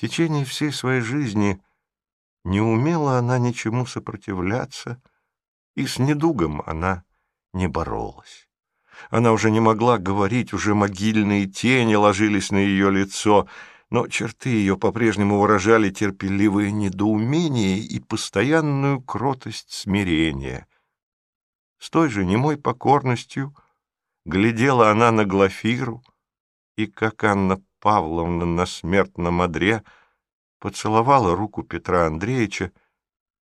течение всей своей жизни не умела она ничему сопротивляться, и с недугом она не боролась. Она уже не могла говорить, уже могильные тени ложились на ее лицо, но черты ее по-прежнему выражали терпеливое недоумение и постоянную кротость смирения. С той же немой покорностью глядела она на Глафиру, и, как Анна Павловна на смертном одре поцеловала руку Петра Андреевича,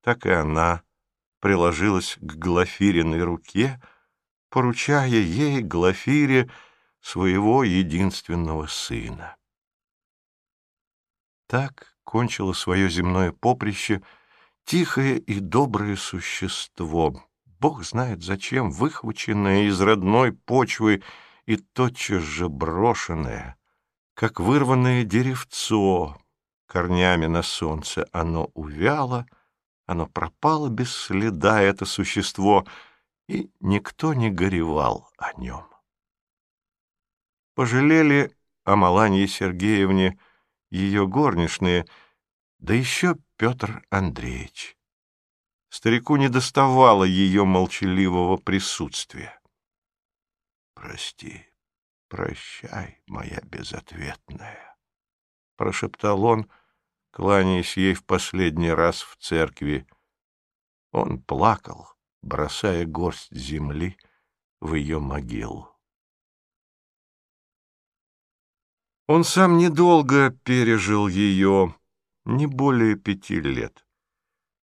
так и она приложилась к Глафириной руке, поручая ей, Глафире, своего единственного сына. Так кончило свое земное поприще тихое и доброе существо, бог знает зачем, выхваченное из родной почвы и тотчас же брошенное, как вырванное деревцо, корнями на солнце оно увяло, оно пропало без следа, это существо, и никто не горевал о нем. Пожалели о Маланье Сергеевне ее горничные, да еще Петр Андреевич. Старику не доставало ее молчаливого присутствия. «Прости, прощай, моя безответная», — прошептал он, кланяясь ей в последний раз в церкви. Он плакал, бросая горсть земли в ее могилу. Он сам недолго пережил ее, не более пяти лет.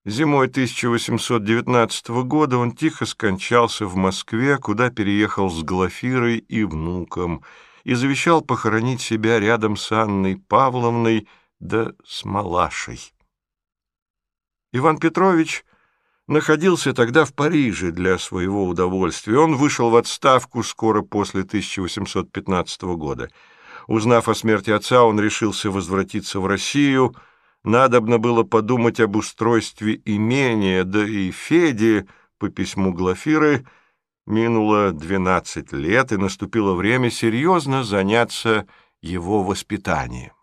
Зимой 1819 года он тихо скончался в Москве, куда переехал с Глафирой и внуком, и завещал похоронить себя рядом с Анной Павловной да с Малашей. Иван Петрович находился тогда в Париже для своего удовольствия. Он вышел в отставку скоро после 1815 года — Узнав о смерти отца, он решился возвратиться в Россию. Надобно было подумать об устройстве имения, да и Феде, по письму Глафиры, минуло двенадцать лет, и наступило время серьезно заняться его воспитанием.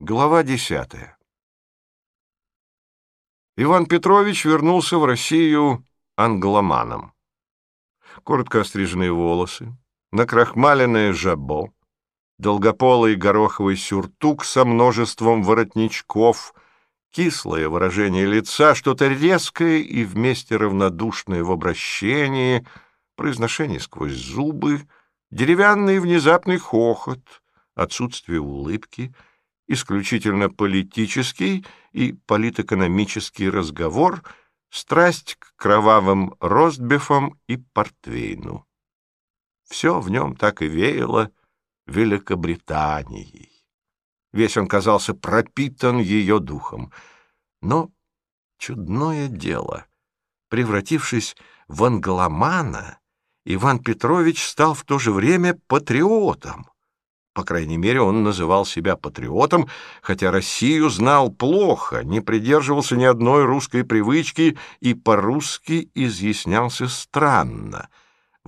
Глава десятая Иван Петрович вернулся в Россию англоманом коротко остриженные волосы, накрахмаленное жабо, долгополый гороховый сюртук со множеством воротничков, кислое выражение лица, что-то резкое и вместе равнодушное в обращении, произношение сквозь зубы, деревянный внезапный хохот, отсутствие улыбки, исключительно политический и политэкономический разговор — страсть к кровавым ростбифам и портвейну. Все в нем так и веяло Великобританией. Весь он казался пропитан ее духом. Но чудное дело, превратившись в англомана, Иван Петрович стал в то же время патриотом. По крайней мере, он называл себя патриотом, хотя Россию знал плохо, не придерживался ни одной русской привычки и по-русски изъяснялся странно.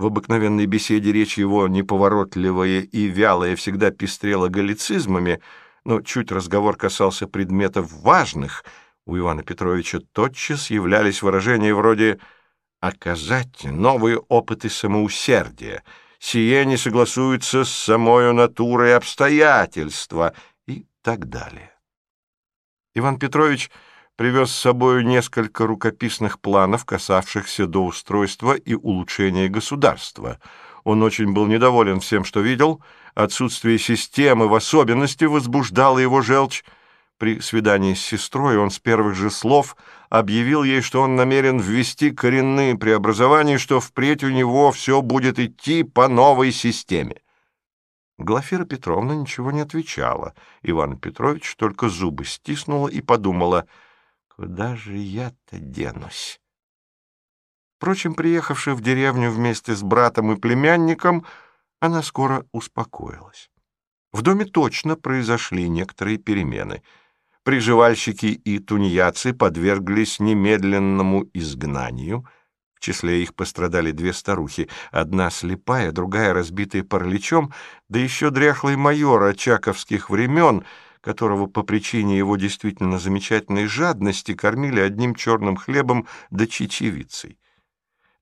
В обыкновенной беседе речь его неповоротливая и вялая всегда пестрела галлицизмами, но чуть разговор касался предметов важных, у Ивана Петровича тотчас являлись выражения вроде «оказать новые опыты самоусердия», сие не согласуется с самой натурой обстоятельства и так далее. Иван Петрович привез с собой несколько рукописных планов, касавшихся до устройства и улучшения государства. Он очень был недоволен всем, что видел, отсутствие системы в особенности возбуждало его желчь, при свидании с сестрой он с первых же слов объявил ей, что он намерен ввести коренные преобразования, что впредь у него все будет идти по новой системе. Глафира Петровна ничего не отвечала. Иван Петрович только зубы стиснула и подумала, «Куда же я-то денусь?» Впрочем, приехавши в деревню вместе с братом и племянником, она скоро успокоилась. В доме точно произошли некоторые перемены — приживальщики и тунеядцы подверглись немедленному изгнанию, В числе их пострадали две старухи, одна слепая, другая разбитая параличом, да еще дряхлый майор очаковских времен, которого по причине его действительно замечательной жадности кормили одним черным хлебом да чечевицей.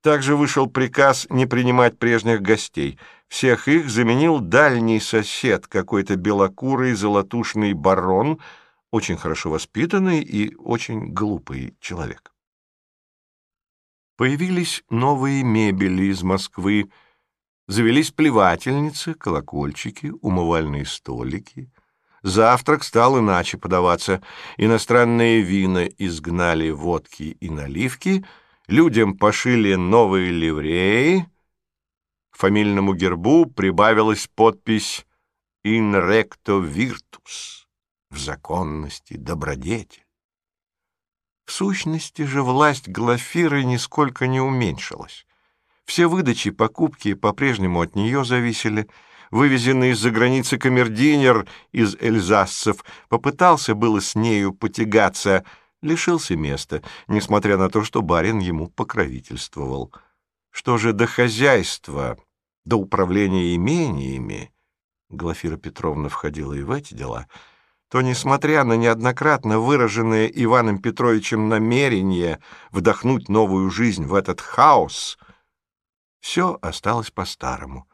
Также вышел приказ не принимать прежних гостей. Всех их заменил дальний сосед, какой-то белокурый золотушный барон, очень хорошо воспитанный и очень глупый человек. Появились новые мебели из Москвы, завелись плевательницы, колокольчики, умывальные столики. Завтрак стал иначе подаваться. Иностранные вина изгнали водки и наливки, людям пошили новые ливреи. К фамильному гербу прибавилась подпись «In recto virtus» — в законности добродетель. В сущности же власть Глафиры нисколько не уменьшилась. Все выдачи, покупки по-прежнему от нее зависели. Вывезенный из-за границы камердинер из эльзасцев попытался было с нею потягаться, лишился места, несмотря на то, что барин ему покровительствовал. Что же до хозяйства, до управления имениями, Глафира Петровна входила и в эти дела — то, несмотря на неоднократно выраженное Иваном Петровичем намерение вдохнуть новую жизнь в этот хаос, все осталось по-старому.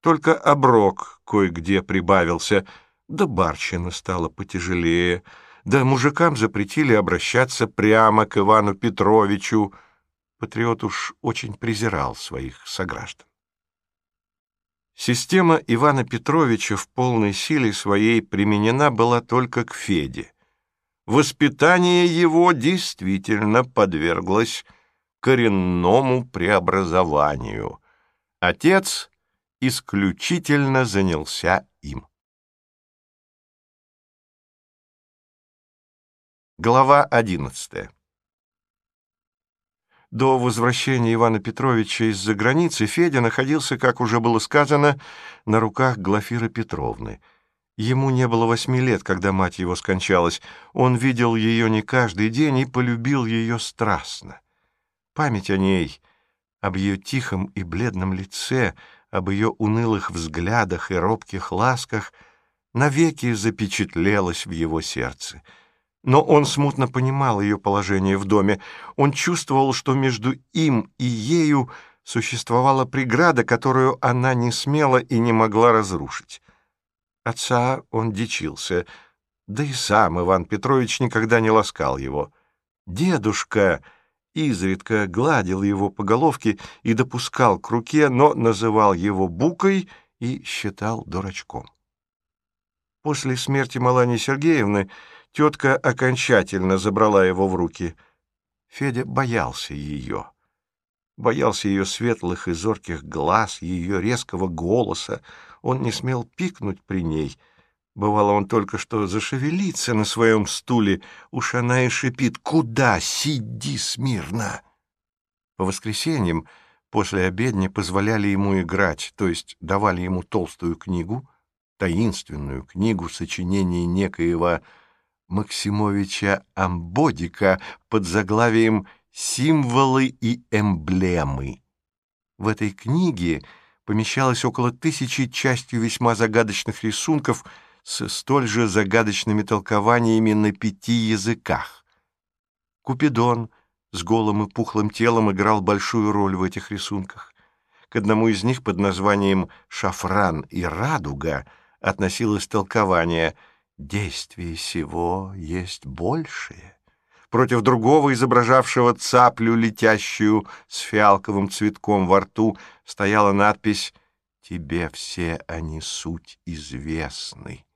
Только оброк кое-где прибавился, да барщина стала потяжелее, да мужикам запретили обращаться прямо к Ивану Петровичу. Патриот уж очень презирал своих сограждан. Система Ивана Петровича в полной силе своей применена была только к Феде. Воспитание его действительно подверглось коренному преобразованию. Отец исключительно занялся им. Глава одиннадцатая до возвращения Ивана Петровича из-за границы Федя находился, как уже было сказано, на руках Глафиры Петровны. Ему не было восьми лет, когда мать его скончалась. Он видел ее не каждый день и полюбил ее страстно. Память о ней, об ее тихом и бледном лице, об ее унылых взглядах и робких ласках навеки запечатлелась в его сердце — но он смутно понимал ее положение в доме. Он чувствовал, что между им и ею существовала преграда, которую она не смела и не могла разрушить. Отца он дичился, да и сам Иван Петрович никогда не ласкал его. Дедушка изредка гладил его по головке и допускал к руке, но называл его букой и считал дурачком. После смерти Малани Сергеевны Тетка окончательно забрала его в руки. Федя боялся ее. Боялся ее светлых и зорких глаз, ее резкого голоса. Он не смел пикнуть при ней. Бывало, он только что зашевелится на своем стуле. Уж она и шипит «Куда? Сиди смирно!» По воскресеньям после обедни позволяли ему играть, то есть давали ему толстую книгу, таинственную книгу сочинений некоего Максимовича Амбодика под заглавием «Символы и эмблемы». В этой книге помещалось около тысячи частью весьма загадочных рисунков с столь же загадочными толкованиями на пяти языках. Купидон с голым и пухлым телом играл большую роль в этих рисунках. К одному из них под названием «Шафран и радуга» относилось толкование — Действие сего есть большее. Против другого, изображавшего цаплю, летящую с фиалковым цветком во рту, стояла надпись «Тебе все они суть известны».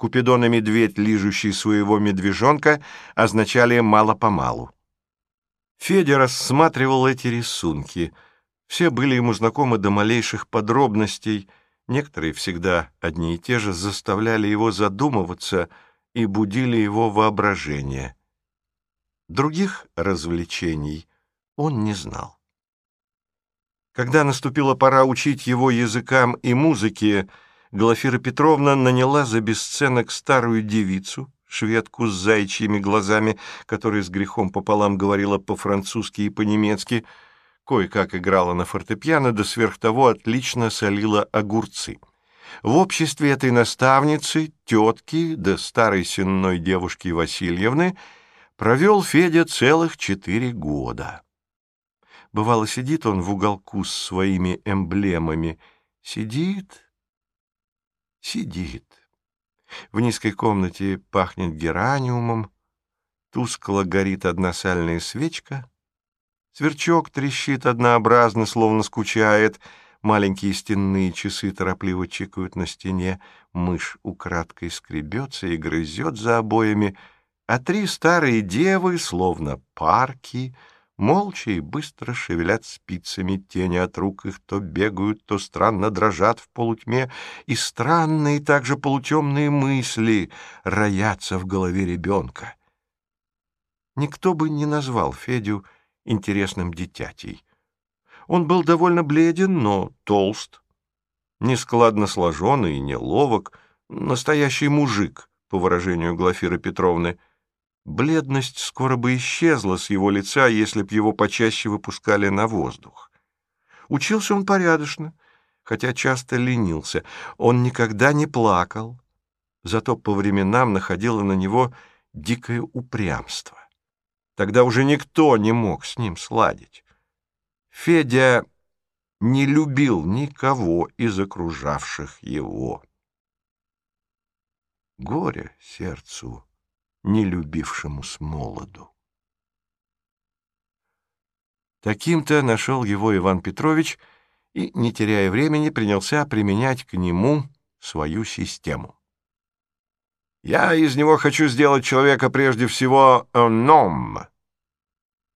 Купидон и медведь, лижущий своего медвежонка, означали «мало-помалу». Федя рассматривал эти рисунки. Все были ему знакомы до малейших подробностей — Некоторые всегда одни и те же заставляли его задумываться и будили его воображение. Других развлечений он не знал. Когда наступила пора учить его языкам и музыке, Глафира Петровна наняла за бесценок старую девицу, шведку с зайчьими глазами, которая с грехом пополам говорила по-французски и по-немецки, кое-как играла на фортепиано, да сверх того отлично солила огурцы. В обществе этой наставницы, тетки, да старой сенной девушки Васильевны провел Федя целых четыре года. Бывало, сидит он в уголку с своими эмблемами. Сидит, сидит. В низкой комнате пахнет гераниумом, тускло горит одна сальная свечка, сверчок трещит однообразно, словно скучает, маленькие стенные часы торопливо чекают на стене, мышь украдкой скребется и грызет за обоями, а три старые девы, словно парки, — молча и быстро шевелят спицами, тени от рук их то бегают, то странно дрожат в полутьме, и странные также полутемные мысли роятся в голове ребенка. Никто бы не назвал Федю интересным дитятей. Он был довольно бледен, но толст, нескладно сложен и неловок, настоящий мужик, по выражению Глафиры Петровны — Бледность скоро бы исчезла с его лица, если б его почаще выпускали на воздух. Учился он порядочно, хотя часто ленился. Он никогда не плакал, зато по временам находило на него дикое упрямство. Тогда уже никто не мог с ним сладить. Федя не любил никого из окружавших его. Горе сердцу не любившему с молоду. Таким-то нашел его Иван Петрович и, не теряя времени, принялся применять к нему свою систему. «Я из него хочу сделать человека прежде всего ном».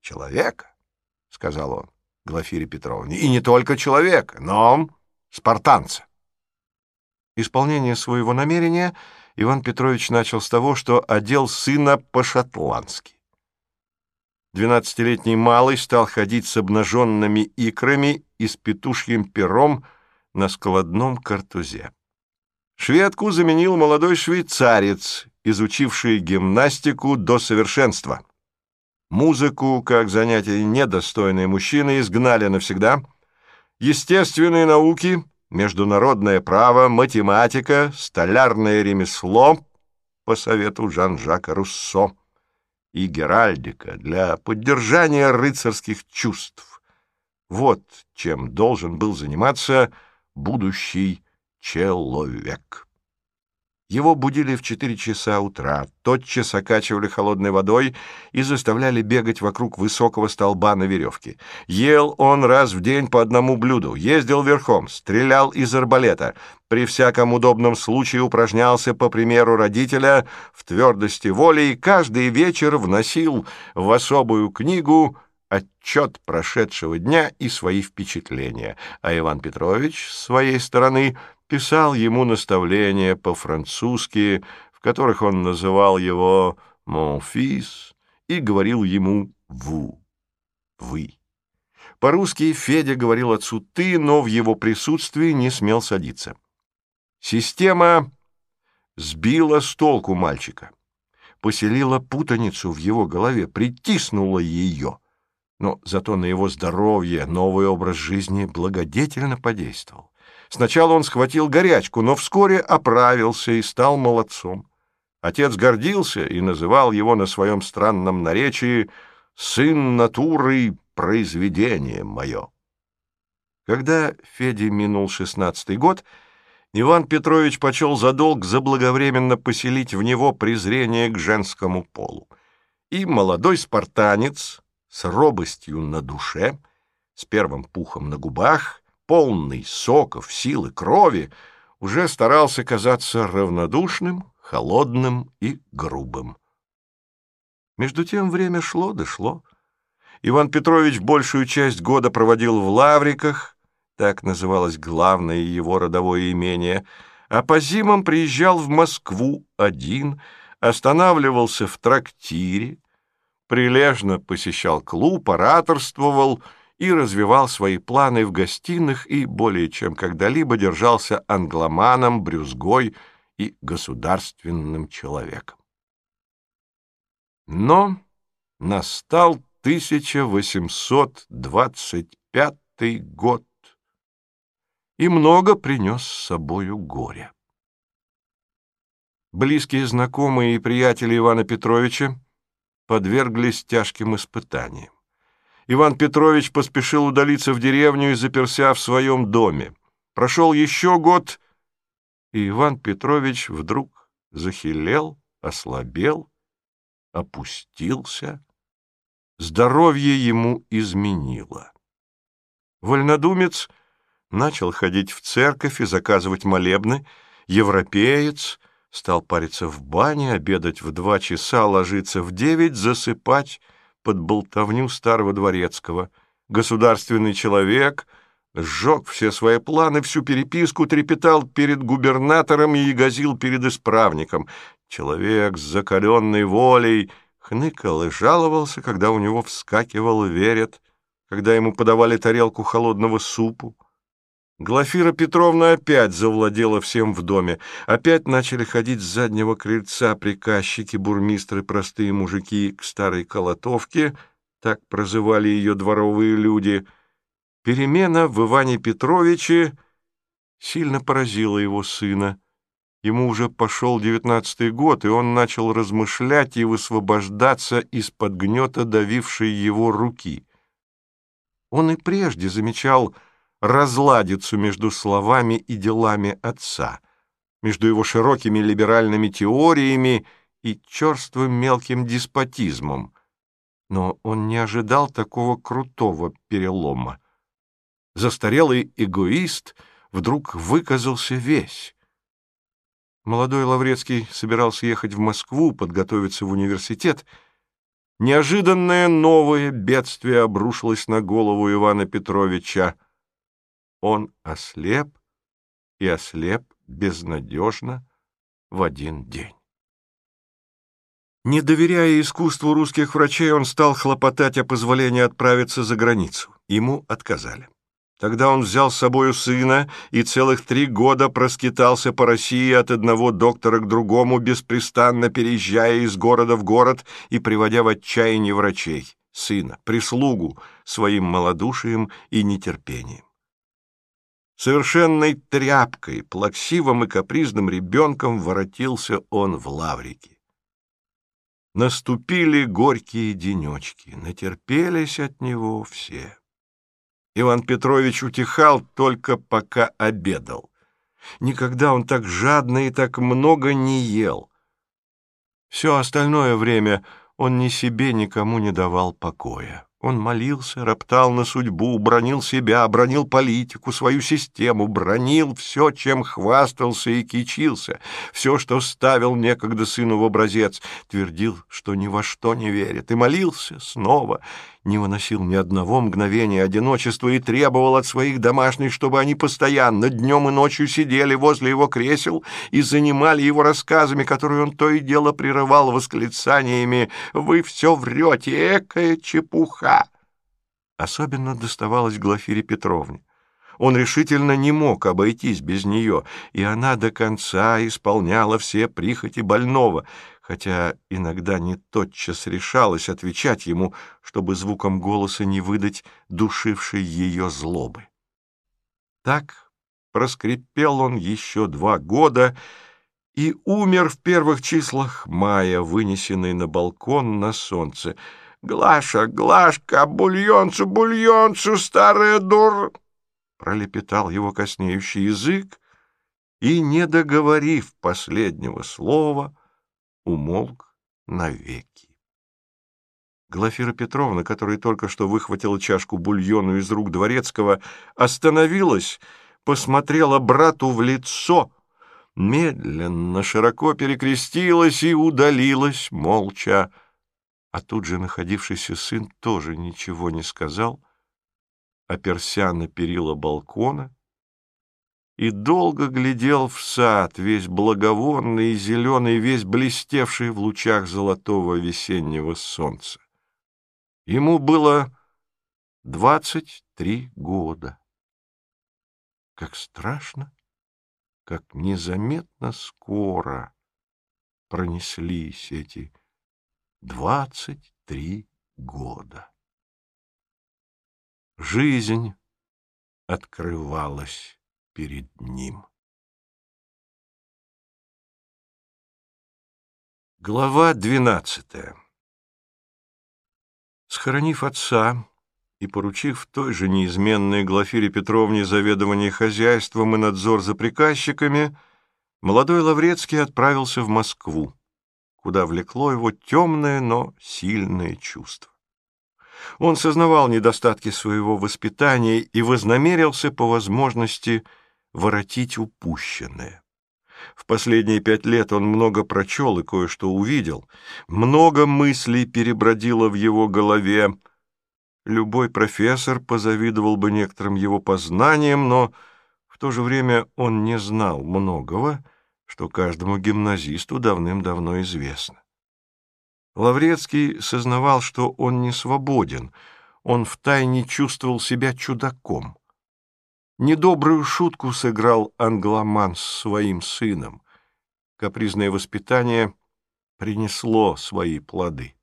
«Человека?» — сказал он Глафире Петровне. «И не только человека, но спартанца». Исполнение своего намерения — Иван Петрович начал с того, что одел сына по-шотландски. Двенадцатилетний малый стал ходить с обнаженными икрами и с петушьим пером на складном картузе. Шведку заменил молодой швейцарец, изучивший гимнастику до совершенства. Музыку, как занятие недостойные мужчины, изгнали навсегда. Естественные науки международное право, математика, столярное ремесло по совету Жан-Жака Руссо и геральдика для поддержания рыцарских чувств. Вот чем должен был заниматься будущий человек. Его будили в четыре часа утра, тотчас окачивали холодной водой и заставляли бегать вокруг высокого столба на веревке. Ел он раз в день по одному блюду, ездил верхом, стрелял из арбалета. При всяком удобном случае упражнялся, по примеру родителя, в твердости воли и каждый вечер вносил в особую книгу отчет прошедшего дня и свои впечатления, а Иван Петрович, с своей стороны, писал ему наставления по-французски, в которых он называл его «mon fils» и говорил ему «vous» — «вы». По-русски Федя говорил отцу «ты», но в его присутствии не смел садиться. Система сбила с толку мальчика, поселила путаницу в его голове, притиснула ее, но зато на его здоровье новый образ жизни благодетельно подействовал. Сначала он схватил горячку, но вскоре оправился и стал молодцом. Отец гордился и называл его на своем странном наречии «сын натуры, произведение мое». Когда Феде минул шестнадцатый год, Иван Петрович почел за долг заблаговременно поселить в него презрение к женскому полу. И молодой спартанец с робостью на душе, с первым пухом на губах — полный соков, силы, крови, уже старался казаться равнодушным, холодным и грубым. Между тем время шло да шло. Иван Петрович большую часть года проводил в Лавриках, так называлось главное его родовое имение, а по зимам приезжал в Москву один, останавливался в трактире, прилежно посещал клуб, ораторствовал — и развивал свои планы в гостиных и более чем когда-либо держался англоманом, брюзгой и государственным человеком. Но настал 1825 год, и много принес с собою горя. Близкие знакомые и приятели Ивана Петровича подверглись тяжким испытаниям. Иван Петрович поспешил удалиться в деревню и заперся в своем доме. Прошел еще год, и Иван Петрович вдруг захилел, ослабел, опустился. Здоровье ему изменило. Вольнодумец начал ходить в церковь и заказывать молебны, европеец стал париться в бане, обедать в два часа, ложиться в девять, засыпать под болтовню старого дворецкого. Государственный человек сжег все свои планы, всю переписку, трепетал перед губернатором и ягозил перед исправником. Человек с закаленной волей хныкал и жаловался, когда у него вскакивал верет, когда ему подавали тарелку холодного супу. Глафира Петровна опять завладела всем в доме. Опять начали ходить с заднего крыльца приказчики, бурмистры, простые мужики к старой колотовке, так прозывали ее дворовые люди. Перемена в Иване Петровиче сильно поразила его сына. Ему уже пошел девятнадцатый год, и он начал размышлять и высвобождаться из-под гнета давившей его руки. Он и прежде замечал, разладицу между словами и делами отца, между его широкими либеральными теориями и черствым мелким деспотизмом. Но он не ожидал такого крутого перелома. Застарелый эгоист вдруг выказался весь. Молодой Лаврецкий собирался ехать в Москву, подготовиться в университет. Неожиданное новое бедствие обрушилось на голову Ивана Петровича он ослеп и ослеп безнадежно в один день. Не доверяя искусству русских врачей, он стал хлопотать о позволении отправиться за границу. Ему отказали. Тогда он взял с собою сына и целых три года проскитался по России от одного доктора к другому, беспрестанно переезжая из города в город и приводя в отчаяние врачей, сына, прислугу своим малодушием и нетерпением. Совершенной тряпкой, плаксивым и капризным ребенком воротился он в лаврики. Наступили горькие денечки, натерпелись от него все. Иван Петрович утихал только пока обедал. Никогда он так жадно и так много не ел. Все остальное время он ни себе, никому не давал покоя. Он молился, роптал на судьбу, бронил себя, бронил политику, свою систему, бронил все, чем хвастался и кичился, все, что ставил некогда сыну в образец, твердил, что ни во что не верит, и молился снова, не выносил ни одного мгновения одиночества и требовал от своих домашних, чтобы они постоянно днем и ночью сидели возле его кресел и занимали его рассказами, которые он то и дело прерывал восклицаниями «Вы все врете, экая чепуха!» Особенно доставалось Глафире Петровне. Он решительно не мог обойтись без нее, и она до конца исполняла все прихоти больного — хотя иногда не тотчас решалась отвечать ему, чтобы звуком голоса не выдать душившей ее злобы. Так проскрипел он еще два года и умер в первых числах мая, вынесенный на балкон на солнце. «Глаша, Глашка, бульонцу, бульонцу, старая дур!» пролепетал его коснеющий язык, и, не договорив последнего слова, умолк навеки. Глафира Петровна, которая только что выхватила чашку бульону из рук дворецкого, остановилась, посмотрела брату в лицо, медленно, широко перекрестилась и удалилась молча. А тут же находившийся сын тоже ничего не сказал, оперся на перила балкона и долго глядел в сад, весь благовонный и зеленый, весь блестевший в лучах золотого весеннего солнца. Ему было двадцать три года. Как страшно, как незаметно скоро пронеслись эти двадцать три года. Жизнь открывалась перед ним. Глава двенадцатая Схоронив отца и поручив той же неизменной Глафире Петровне заведование хозяйством и надзор за приказчиками, молодой Лаврецкий отправился в Москву, куда влекло его темное, но сильное чувство. Он сознавал недостатки своего воспитания и вознамерился по возможности воротить упущенное. В последние пять лет он много прочел и кое-что увидел. Много мыслей перебродило в его голове. Любой профессор позавидовал бы некоторым его познаниям, но в то же время он не знал многого, что каждому гимназисту давным-давно известно. Лаврецкий сознавал, что он не свободен, он втайне чувствовал себя чудаком. Недобрую шутку сыграл англоман с своим сыном. Капризное воспитание принесло свои плоды.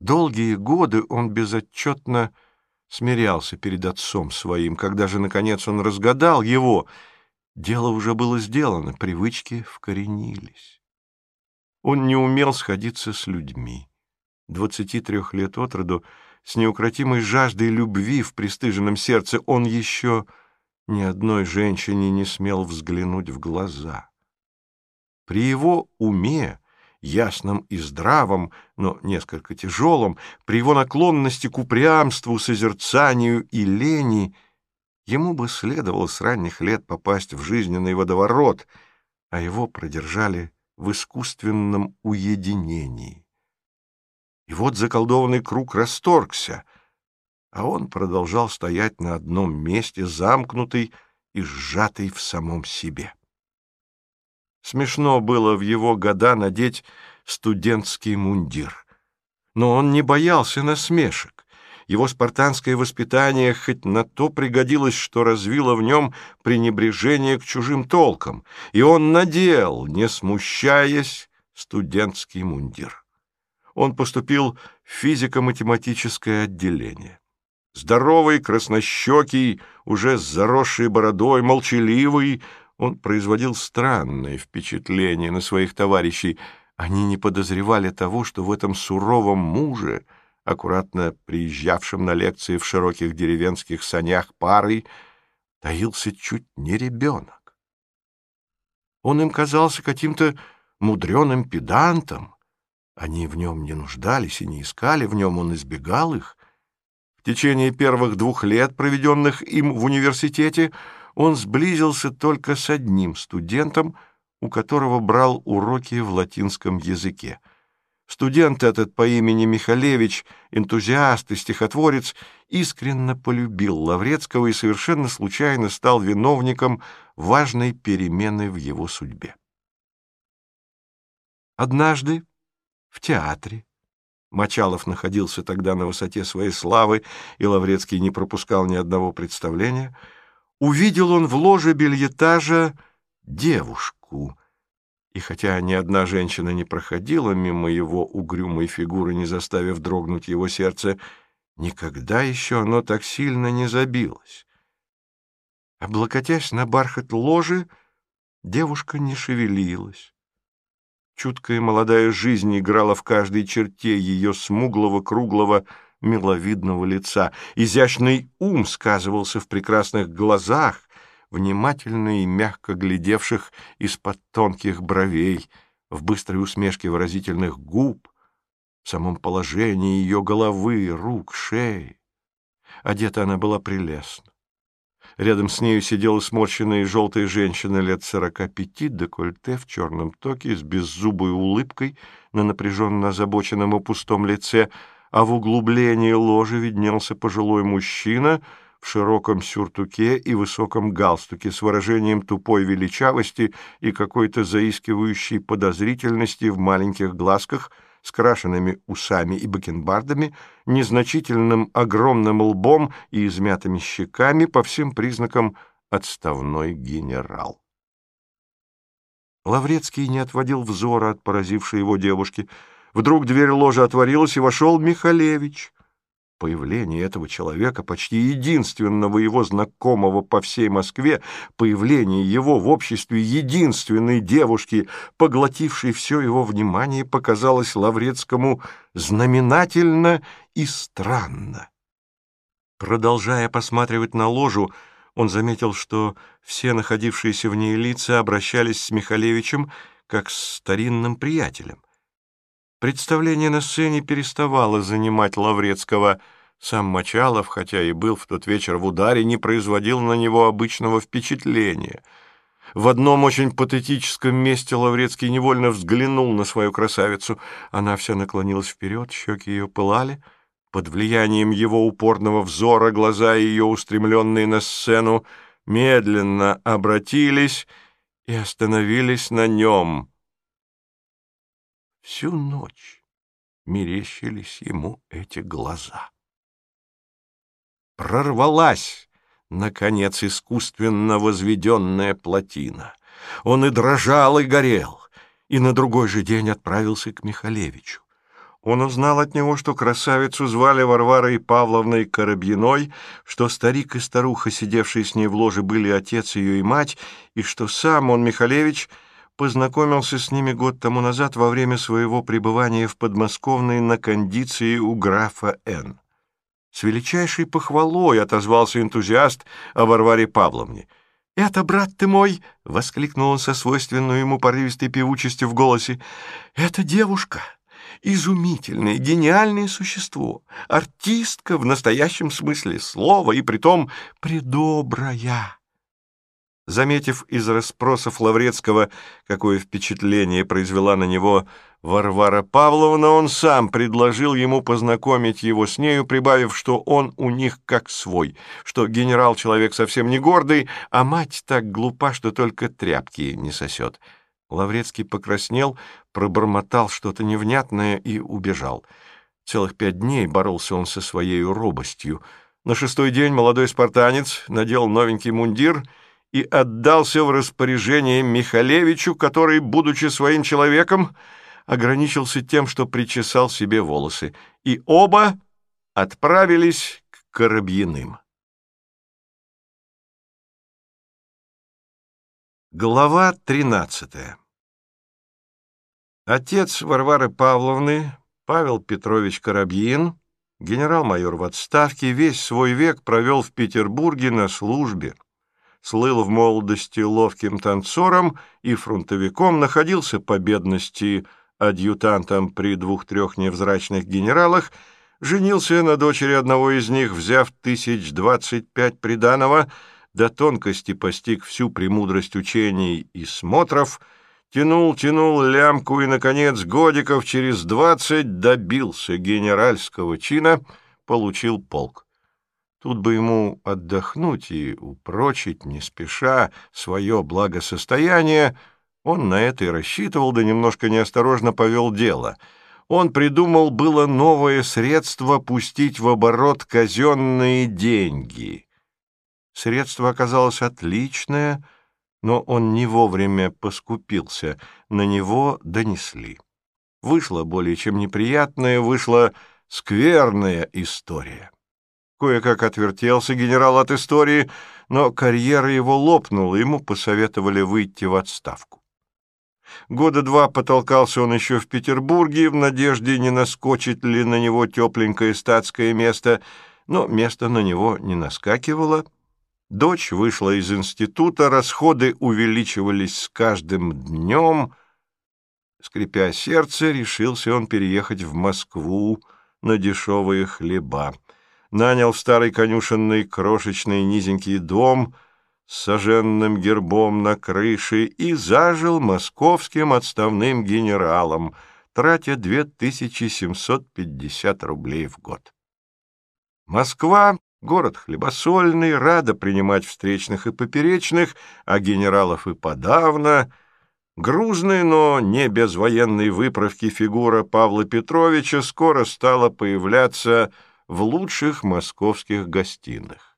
Долгие годы он безотчетно смирялся перед отцом своим. Когда же, наконец, он разгадал его, дело уже было сделано, привычки вкоренились. Он не умел сходиться с людьми. Двадцати трех лет от роду с неукротимой жаждой любви в пристыженном сердце, он еще ни одной женщине не смел взглянуть в глаза. При его уме, ясном и здравом, но несколько тяжелом, при его наклонности к упрямству, созерцанию и лени, ему бы следовало с ранних лет попасть в жизненный водоворот, а его продержали в искусственном уединении. И вот заколдованный круг расторгся, а он продолжал стоять на одном месте, замкнутый и сжатый в самом себе. Смешно было в его года надеть студентский мундир. Но он не боялся насмешек. Его спартанское воспитание хоть на то пригодилось, что развило в нем пренебрежение к чужим толкам, и он надел, не смущаясь, студентский мундир он поступил в физико-математическое отделение. Здоровый, краснощекий, уже с заросшей бородой, молчаливый, он производил странное впечатление на своих товарищей. Они не подозревали того, что в этом суровом муже, аккуратно приезжавшем на лекции в широких деревенских санях парой, таился чуть не ребенок. Он им казался каким-то мудреным педантом, они в нем не нуждались и не искали в нем, он избегал их. В течение первых двух лет, проведенных им в университете, он сблизился только с одним студентом, у которого брал уроки в латинском языке. Студент этот по имени Михалевич, энтузиаст и стихотворец, искренне полюбил Лаврецкого и совершенно случайно стал виновником важной перемены в его судьбе. Однажды, в театре. Мочалов находился тогда на высоте своей славы, и Лаврецкий не пропускал ни одного представления. Увидел он в ложе бельетажа девушку, и хотя ни одна женщина не проходила мимо его угрюмой фигуры, не заставив дрогнуть его сердце, никогда еще оно так сильно не забилось. Облокотясь на бархат ложи, девушка не шевелилась. Чуткая молодая жизнь играла в каждой черте ее смуглого, круглого, миловидного лица. Изящный ум сказывался в прекрасных глазах, внимательно и мягко глядевших из-под тонких бровей, в быстрой усмешке выразительных губ, в самом положении ее головы, рук, шеи. Одета она была прелестна. Рядом с нею сидела сморщенная желтая женщина лет сорока пяти, декольте в черном токе, с беззубой улыбкой на напряженно озабоченном и пустом лице, а в углублении ложи виднелся пожилой мужчина в широком сюртуке и высоком галстуке с выражением тупой величавости и какой-то заискивающей подозрительности в маленьких глазках — с крашенными усами и бакенбардами, незначительным огромным лбом и измятыми щеками, по всем признакам отставной генерал. Лаврецкий не отводил взора от поразившей его девушки. Вдруг дверь ложи отворилась, и вошел Михалевич. Появление этого человека, почти единственного его знакомого по всей Москве, появление его в обществе единственной девушки, поглотившей все его внимание, показалось Лаврецкому знаменательно и странно. Продолжая посматривать на ложу, он заметил, что все находившиеся в ней лица обращались с Михалевичем как с старинным приятелем. Представление на сцене переставало занимать Лаврецкого. Сам Мочалов, хотя и был в тот вечер в ударе, не производил на него обычного впечатления. В одном очень патетическом месте Лаврецкий невольно взглянул на свою красавицу. Она вся наклонилась вперед, щеки ее пылали. Под влиянием его упорного взора глаза ее, устремленные на сцену, медленно обратились и остановились на нем — Всю ночь мерещились ему эти глаза. Прорвалась, наконец, искусственно возведенная плотина. Он и дрожал, и горел, и на другой же день отправился к Михалевичу. Он узнал от него, что красавицу звали Варварой Павловной Коробьиной, что старик и старуха, сидевшие с ней в ложе, были отец ее и мать, и что сам он, Михалевич, — познакомился с ними год тому назад во время своего пребывания в подмосковной на кондиции у графа Н. С величайшей похвалой отозвался энтузиаст о Варваре Павловне. «Это, брат ты мой!» — воскликнул он со свойственной ему порывистой певучестью в голосе. «Это девушка!» изумительное, гениальное существо, артистка в настоящем смысле слова и притом предобрая. Заметив из расспросов Лаврецкого, какое впечатление произвела на него Варвара Павловна, он сам предложил ему познакомить его с нею, прибавив, что он у них как свой, что генерал человек совсем не гордый, а мать так глупа, что только тряпки не сосет. Лаврецкий покраснел, пробормотал что-то невнятное и убежал. Целых пять дней боролся он со своей робостью. На шестой день молодой спартанец надел новенький мундир — и отдался в распоряжение Михалевичу, который, будучи своим человеком, ограничился тем, что причесал себе волосы, и оба отправились к Коробьиным. Глава тринадцатая Отец Варвары Павловны, Павел Петрович Коробьин, генерал-майор в отставке, весь свой век провел в Петербурге на службе слыл в молодости ловким танцором и фронтовиком, находился по бедности адъютантом при двух-трех невзрачных генералах, женился на дочери одного из них, взяв тысяч двадцать пять приданого, до тонкости постиг всю премудрость учений и смотров, тянул, тянул лямку и, наконец, годиков через двадцать добился генеральского чина, получил полк. Тут бы ему отдохнуть и упрочить, не спеша, свое благосостояние. Он на это и рассчитывал, да немножко неосторожно повел дело. Он придумал было новое средство пустить в оборот казенные деньги. Средство оказалось отличное, но он не вовремя поскупился, на него донесли. Вышла более чем неприятная, вышла скверная история. Кое-как отвертелся генерал от истории, но карьера его лопнула, ему посоветовали выйти в отставку. Года два потолкался он еще в Петербурге в надежде, не наскочит ли на него тепленькое статское место, но место на него не наскакивало. Дочь вышла из института, расходы увеличивались с каждым днем. Скрипя сердце, решился он переехать в Москву на дешевые хлеба нанял в старой конюшенной крошечный низенький дом с соженным гербом на крыше и зажил московским отставным генералом, тратя 2750 рублей в год. Москва — город хлебосольный, рада принимать встречных и поперечных, а генералов и подавно — Грузная, но не без военной выправки фигура Павла Петровича скоро стала появляться в лучших московских гостиных.